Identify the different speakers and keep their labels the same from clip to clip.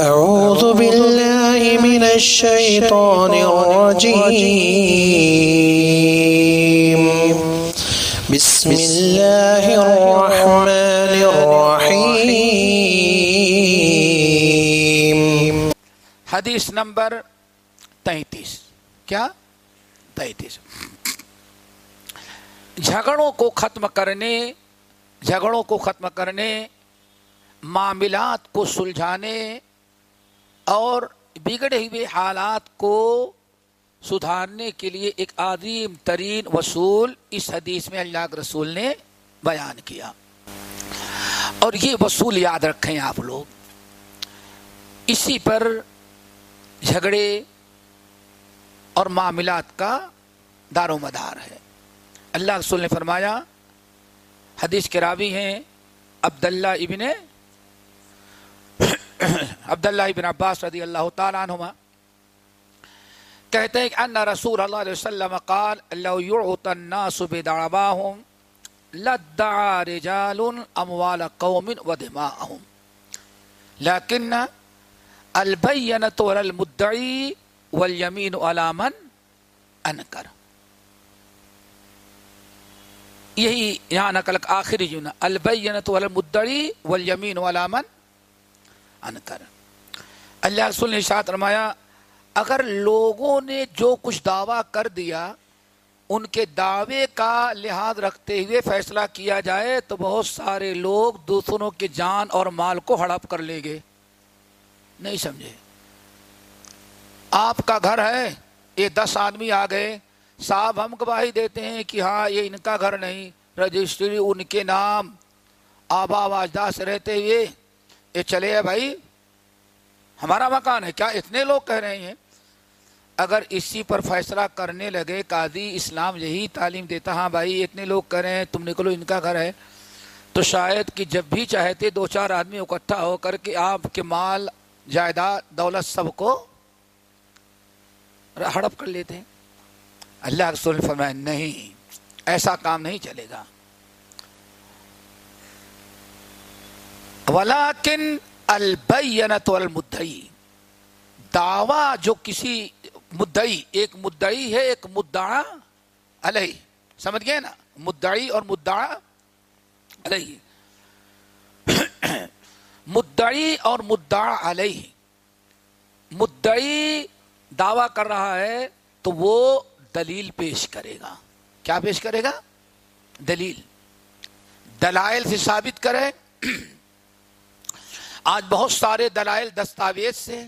Speaker 1: أعوذ بالله من الشيطان الرجيم. بسم الله الرحمن الرحيم.
Speaker 2: حدیث نمبر تینتیس. کیا؟ تینتیس. جھگڑوں کو ختم کرنے، جھگڑوں کو ختم کرنے، معاملات کو سلجھانے اور بگڑے ہوئے حالات کو سدھارنے کے لیے ایک عظیم ترین وصول اس حدیث میں اللہ کے رسول نے بیان کیا۔ اور یہ وصول یاد رکھیں آپ لوگ۔ اسی پر جھگڑے اور معاملات کا دار و مدار ہے۔ اللہ رسول نے فرمایا، حدیث کے راوی ہیں عبداللہ ابن عبداللہ ابن عباس رضی اللہ تعالیٰ عنہما کہتے ہیں کہ ان رسول اللہ علیہ وسلم قال، لو يعط الناس بدعواهم لدعا رجال اموال قوم ودماءهم لكن البینة على المدعی والیمین على من انکر۔ یہی یہاں نقل، آخری جو نا البینة على المدعی والیمین على من انکر۔ اللہ رسول نے ارشاد فرمایا، اگر لوگوں نے جو کچھ دعویٰ کر دیا، ان کے دعوے کا لحاظ رکھتے ہوئے فیصلہ کیا جائے، تو بہت سارے لوگ دوسروں کے جان اور مال کو ہڑپ کر لے گے نہیں سمجھے۔ آپ کا گھر ہے، یہ دس آدمی آ گئے۔ صاحب، ہم گواہی دیتے ہیں کہ ہاں یہ ان کا گھر نہیں، رجسٹری ان کے نام آبا واجدہ سے رہتے ہوئے یہ چلے ہے بھائی، ہمارا مکان ہے۔ کیا اتنے لوگ کہہ رہے ہیں؟ اگر اسی پر فیصلہ کرنے لگے، قاضی اسلام یہی تعلیم دیتا ہاں بھائی، اتنے لوگ کہہ رہے ہیں، تم نکلو، ان کا گھر ہے۔ تو شاید کہ جب بھی چاہتے، دو چار آدمی اکٹھا ہو کر کے آپ کے مال، جائیداد، دولت سب کو ہڑپ کر لیتے ہیں۔ اللہ رسول نے فرمایا، نہیں، ایسا کام نہیں چلے گا۔ ولاکن البینت والمدعی دعوی جو کسی مدعی، ایک مدعی ہے، ایک مدعا علیہ، سمجھ گئے نا؟ مدعی اور مدعا علیہ۔ مدعی اور مدعا علیہ۔ مدعی دعویٰ کر رہا ہے تو وہ دلیل پیش کرے گا۔ کیا پیش کرے گا؟ دلیل۔ دلائل سے ثابت کرے۔ آج بہت سارے دلائل دستاویز سے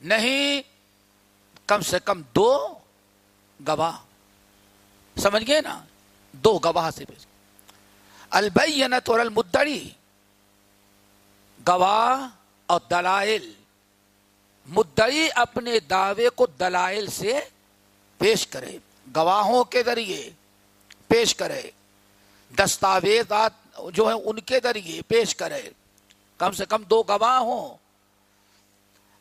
Speaker 2: نہیں، کم سے کم دو گواہ سمجھ گئے نا؟ دو گواہ سے پیش البینت اور المدڑی گواہ اور دلائل۔ مدعی اپنے دعوے کو دلائل سے پیش کرے، گواہوں کے ذریعے پیش کرے، دستاویزات جو ہیں ان کے ذریعے پیش کرے۔ کم سے کم دو گواہ ہوں۔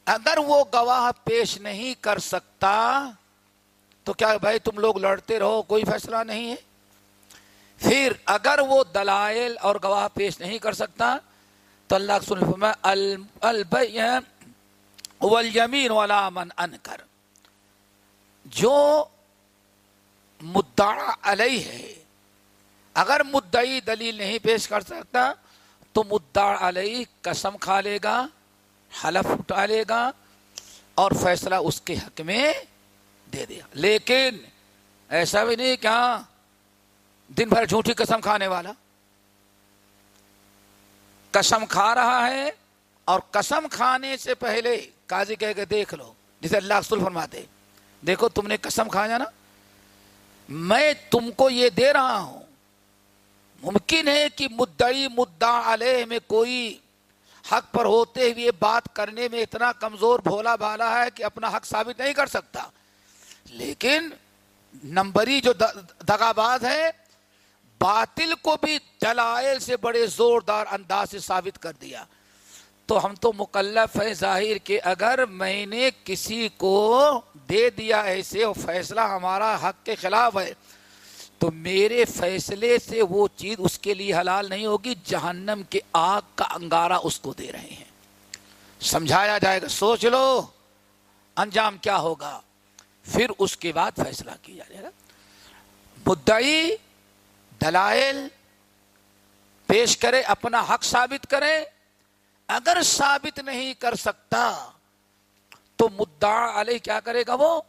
Speaker 2: اگر وہ گواہ پیش نہیں کر سکتا، تو کیا بھائی تم لوگ لڑتے رہو، کوئی فیصلہ نہیں ہے؟ پھر اگر وہ دلائل اور گواہ پیش نہیں کر سکتا، تو اللہ سن والیمین ولا من انکر۔ جو مدعا علیہ ہے، اگر مدعی دلیل نہیں پیش کر سکتا تو مدعا علیہ قسم کھا لے گا، حلف اٹھا لے گا اور فیصلہ اس کے حق میں دے دے گا۔ لیکن ایسا بھی نہیں کہ ہاں دن بھر جھوٹی قسم کھانے والا۔ قسم کھا رہا ہے اور قسم کھانے سے پہلے قاضی کہہ کے دیکھ لو، جسے اللہ رسول فرماتے دیکھو تم نے قسم کھایا نا، میں تم کو یہ دے رہا ہوں۔ ممکن ہے کہ مدعی مدعا علیہ میں کوئی حق پر ہوتے ہوئے بات کرنے میں اتنا کمزور بھولا بھالا ہے کہ اپنا حق ثابت نہیں کر سکتا۔ لیکن نمبری جو دگاباز ہے، باطل کو بھی دلائل سے بڑے زوردار انداز سے ثابت کر دیا۔ تو ہم تو مکلف ہیں ظاہر کہ اگر میں نے کسی کو دے دیا ایسے فیصلہ ہمارا حق کے خلاف ہے تو میرے فیصلے سے وہ چیز اس کے لیے حلال نہیں ہوگی، جہنم کے آگ کا انگارہ اس کو دے رہے ہیں۔ سمجھایا جائے گا، سوچ لو، انجام کیا ہوگا؟ پھر اس کے بعد فیصلہ کیا جائے گا۔ مدعی دلائل پیش کرے، اپنا حق ثابت کرے۔ اگر ثابت نہیں کر سکتا تو مدعا علیہ کیا کرے گا وہ؟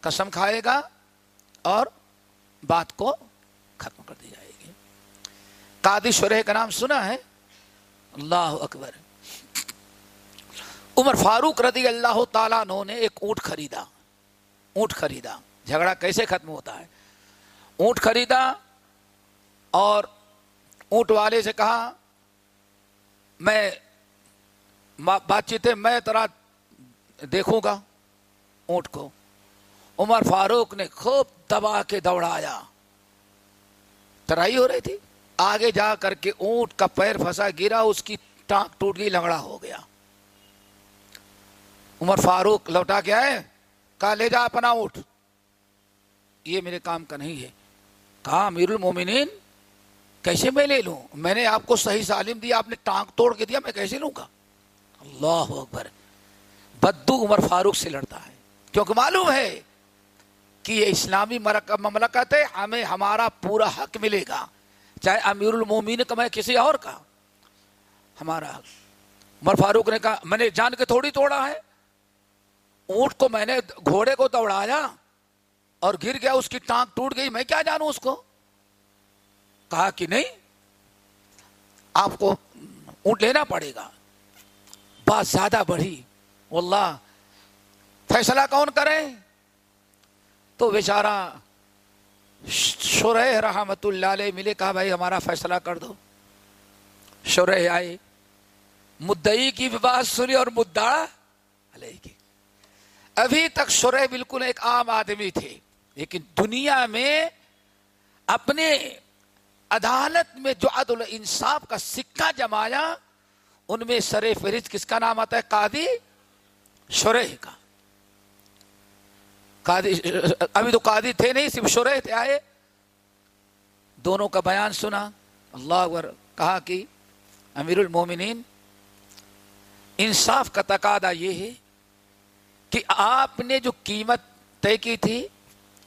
Speaker 2: قسم کھائے گا۔ اور بات کو ختم کر دی جائے گی۔ قادی شرح کا نام سنا ہے۔ اللہ اکبر۔ عمر فاروق رضی اللہ تعالیٰ نے ایک اونٹ خریدا۔ اونٹ خریدا۔ جھگڑا کیسے ختم ہوتا ہے؟ اونٹ خریدا اور اونٹ والے سے کہا، میں بات چیت میں ترا دیکھوں گا اونٹ کو۔ عمر فاروق نے خوب دبا کے دوڑایا۔ ترائی ہو رہی تھی؟ آگے جا کر کے اونٹ کا پیر پھنسا، گرا، اس کی ٹانک ٹوٹ گئی لنگڑا ہو گیا۔ عمر فاروق لوٹا کے آئے، کہا، لے جا اپنا اونٹ۔ یہ میرے کام کا نہیں ہے۔ کہا، امیر المومنین، کیسے میں لے لوں؟ میں نے آپ کو صحیح سالم دیا، آپ نے ٹانک توڑ کے دیا، میں کیسے لوں گا؟ اللہ اکبر۔ بدو عمر فاروق سے لڑتا ہے، کیونکہ معلوم ہے کہ یہ اسلامی مملکت ہے، ہمیں ہمارا پورا حق ملے گا۔ چاہے امیر المومین کا میں کسی اور کا۔ ہمارا حق عمر فاروق نے کہا، میں نے جان کے تھوڑی توڑا ہے۔ اونٹ کو میں نے گھوڑے کو دوڑایا اور گر گیا، اس کی ٹانک ٹوٹ گئی۔ میں کیا جانوں اس کو؟ کہا کہ نہیں، آپ کو اونٹ لینا پڑے گا۔ بات زیادہ بڑھی۔ واللہ، فیصلہ کون کرے تو بیچارہ شرح رحمت اللہ علیہ ملے، کہا، بھائی، ہمارا فیصلہ کر دو۔ شرح آئے مدئی کی بھی بات سنی اور مدعا علیہ کی۔ ابھی تک شرح بالکل ایک عام آدمی تھے، لیکن دنیا میں اپنے عدالت میں جو عدل انصاف کا سکہ جمایا، ان میں سر فہرست کس کا نام آتا ہے؟ قادی شرح کا۔ قادی ابھی تو قادی تھے نہیں، صرف شرح تھے، آئے۔ دونوں کا بیان سنا۔ اللہ اکبر، کہا کہ امیر المومنین، انصاف کا تقاضا یہ ہے کہ آپ نے جو قیمت طے کی تھی،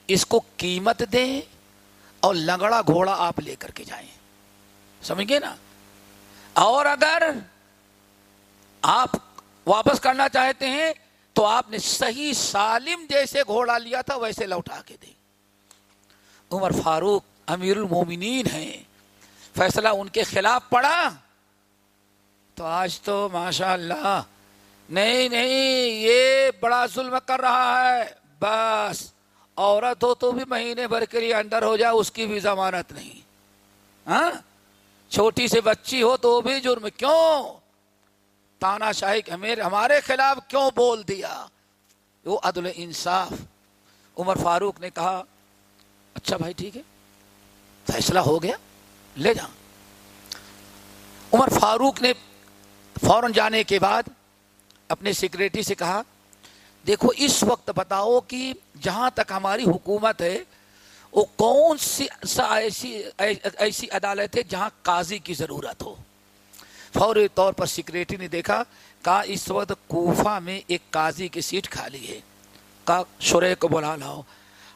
Speaker 2: اس کو قیمت دیں اور لنگڑا گھوڑا آپ لے کر کے جائیں۔ سمجھ گئے نا؟ اور اگر آپ واپس کرنا چاہتے ہیں تو آپ نے صحیح سالم جیسے گھوڑا لیا تھا ویسے لوٹا کے دیں۔ عمر فاروق امیر المومنین ہیں۔ فیصلہ ان کے خلاف پڑا۔ تو آج تو ماشاء اللہ نہیں نہیں، یہ بڑا ظلم کر رہا ہے۔ بس، عورت ہو تو بھی مہینے بھر کے لیے انڈر ہو جائے اس کی بھی ضمانت نہیں۔ ہاں؟ چھوٹی سے بچی ہو تو بھی جرم۔ کیوں؟ تانا شاہی ہمارے خلاف کیوں بول دیا؟ وہ عدل انصاف۔ عمر فاروق نے کہا اچھا بھائی ٹھیک ہے، فیصلہ ہو گیا، لے جا۔ عمر فاروق نے فوراً جانے کے بعد اپنے سیکریٹری سے کہا، دیکھو، اس وقت بتاؤ کہ جہاں تک ہماری حکومت ہے، وہ کون سی ایسی ایسی عدالت ہے جہاں قاضی کی ضرورت ہو؟ فوری طور پر سیکریٹری نے دیکھا، کہا، اس وقت کوفہ میں ایک قاضی کی سیٹ خالی ہے۔ کہا شرح کو بلا لاؤ۔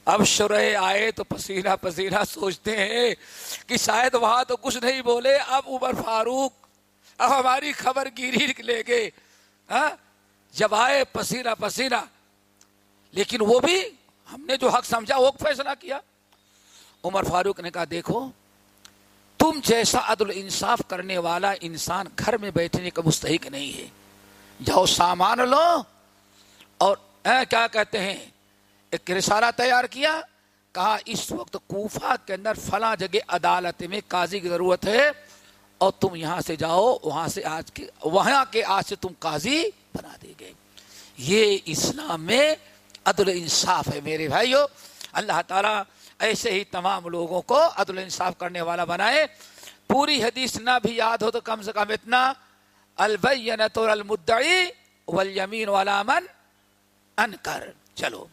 Speaker 2: اب شرح آئے تو پسینہ پسینہ سوچتے ہیں کہ شاید وہاں تو کچھ نہیں بولے۔ اب عمر فاروق، اب ہماری خبر گیری لے گئے ہاں جب آئے پسینہ پسینہ۔ لیکن وہ بھی ہم نے جو حق سمجھا، وہ فیصلہ کیا۔ عمر فاروق نے کہا، دیکھو تم جیسا عدل انصاف کرنے والا انسان گھر میں بیٹھنے کا مستحق نہیں ہے۔ جاؤ سامان لو اور کیا کہتے ہیں؟ ایک رسالہ تیار کیا، کہا اس وقت کوفہ کے اندر فلاں جگہ عدالت میں قاضی کی ضرورت ہے اور تم یہاں سے جاؤ، وہاں سے آج کے، وہاں کے آج سے تم قاضی بنا دے گئے یہ اسلام میں عدل انصاف ہے میرے بھائیو۔ اللہ تعالیٰ ایسے ہی تمام لوگوں کو عدل انصاف کرنے والا بنائے۔ پوری حدیث نہ بھی یاد ہو تو کم سے کم اتنا۔ البینت المدعی والیمین والامن ان کر چلو۔